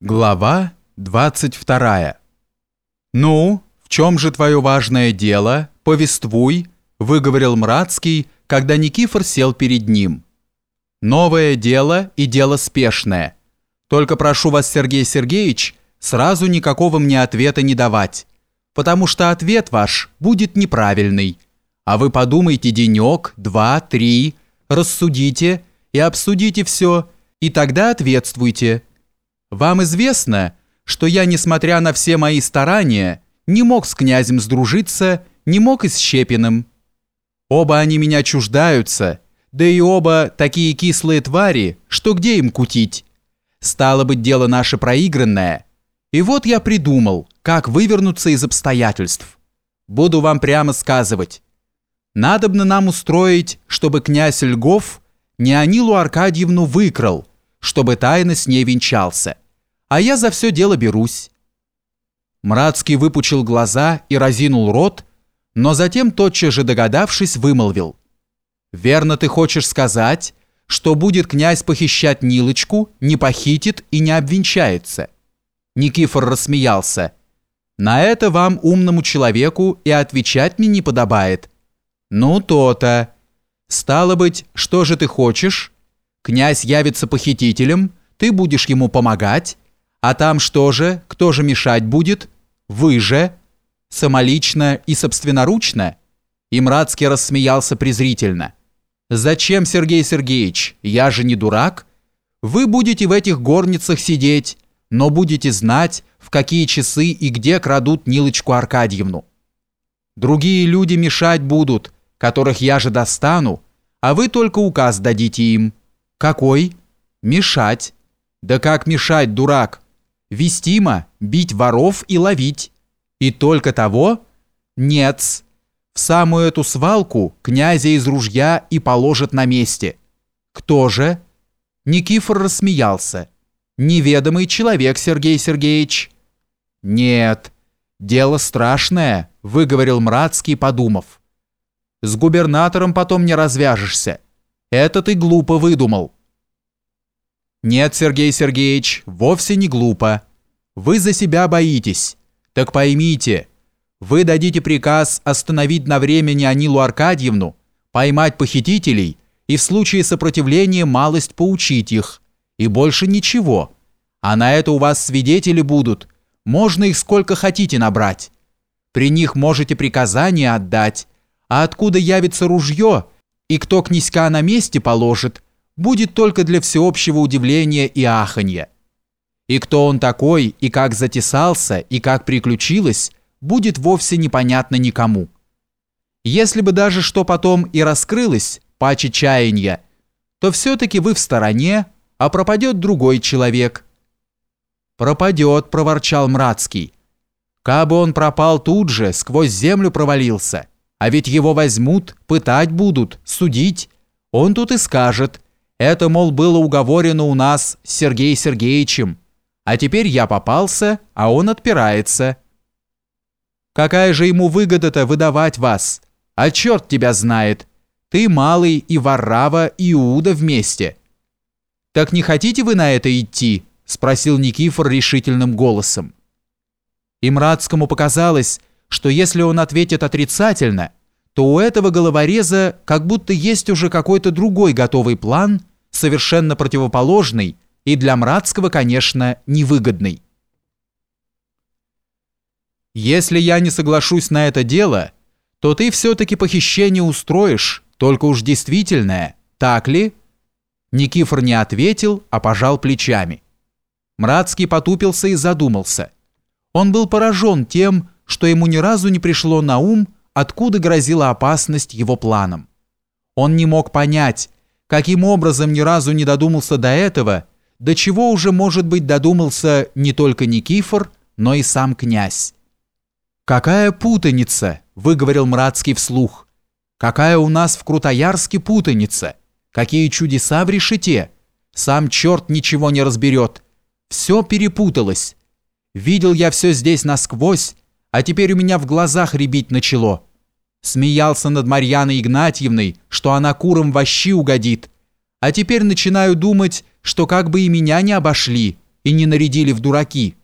Глава 22 «Ну, в чем же твое важное дело? Повествуй», – выговорил Мрацкий, когда Никифор сел перед ним. «Новое дело и дело спешное. Только прошу вас, Сергей Сергеевич, сразу никакого мне ответа не давать, потому что ответ ваш будет неправильный. А вы подумайте денек, два, три, рассудите и обсудите все, и тогда ответствуйте». Вам известно, что я, несмотря на все мои старания, не мог с князем сдружиться, не мог и с Щепиным. Оба они меня чуждаются, да и оба такие кислые твари, что где им кутить? Стало быть, дело наше проигранное. И вот я придумал, как вывернуться из обстоятельств. Буду вам прямо сказывать. Надобно нам устроить, чтобы князь Льгов Неонилу Аркадьевну выкрал, чтобы тайно с ней венчался. А я за все дело берусь». Мрацкий выпучил глаза и разинул рот, но затем, тотчас же догадавшись, вымолвил. «Верно ты хочешь сказать, что будет князь похищать Нилочку, не похитит и не обвенчается?» Никифор рассмеялся. «На это вам, умному человеку, и отвечать мне не подобает». «Ну, то-то. Стало быть, что же ты хочешь?» Князь явится похитителем, ты будешь ему помогать, а там что же, кто же мешать будет? Вы же. Самолично и собственноручно?» Имрадский рассмеялся презрительно. «Зачем, Сергей Сергеевич? Я же не дурак. Вы будете в этих горницах сидеть, но будете знать, в какие часы и где крадут Нилочку Аркадьевну. Другие люди мешать будут, которых я же достану, а вы только указ дадите им». «Какой?» «Мешать». «Да как мешать, дурак?» «Вестимо, бить воров и ловить». «И только того?» «Нет». В самую эту свалку князя из ружья и положат на месте. «Кто же?» Никифор рассмеялся. «Неведомый человек, Сергей Сергеевич». «Нет, дело страшное», — выговорил Мрацкий, подумав. «С губернатором потом не развяжешься». Это ты глупо выдумал. Нет, Сергей Сергеевич, вовсе не глупо. Вы за себя боитесь. Так поймите, вы дадите приказ остановить на время Неонилу Аркадьевну, поймать похитителей и в случае сопротивления малость поучить их. И больше ничего. А на это у вас свидетели будут. Можно их сколько хотите набрать. При них можете приказание отдать. А откуда явится ружье – и кто князька на месте положит, будет только для всеобщего удивления и аханья. И кто он такой, и как затесался, и как приключилось, будет вовсе непонятно никому. Если бы даже что потом и раскрылось, паче чаяния, то все-таки вы в стороне, а пропадет другой человек. «Пропадет», — проворчал Мрацкий. «Кабы он пропал тут же, сквозь землю провалился». А ведь его возьмут, пытать будут, судить. Он тут и скажет. Это, мол, было уговорено у нас с Сергеем Сергеевичем. А теперь я попался, а он отпирается. Какая же ему выгода-то выдавать вас? А черт тебя знает. Ты малый и Варрава, и Иуда вместе. Так не хотите вы на это идти? Спросил Никифор решительным голосом. Имрадскому показалось, что если он ответит отрицательно, то у этого головореза как будто есть уже какой-то другой готовый план, совершенно противоположный и для Мрацкого, конечно, невыгодный. «Если я не соглашусь на это дело, то ты все-таки похищение устроишь, только уж действительное, так ли?» Никифор не ответил, а пожал плечами. Мрацкий потупился и задумался. Он был поражен тем, что ему ни разу не пришло на ум, откуда грозила опасность его планам. Он не мог понять, каким образом ни разу не додумался до этого, до чего уже, может быть, додумался не только Никифор, но и сам князь. «Какая путаница!» – выговорил Мрацкий вслух. «Какая у нас в Крутоярске путаница! Какие чудеса в решете! Сам черт ничего не разберет! Все перепуталось! Видел я все здесь насквозь, а теперь у меня в глазах рябить начало. Смеялся над Марьяной Игнатьевной, что она курам вощи угодит, а теперь начинаю думать, что как бы и меня не обошли, и не нарядили в дураки.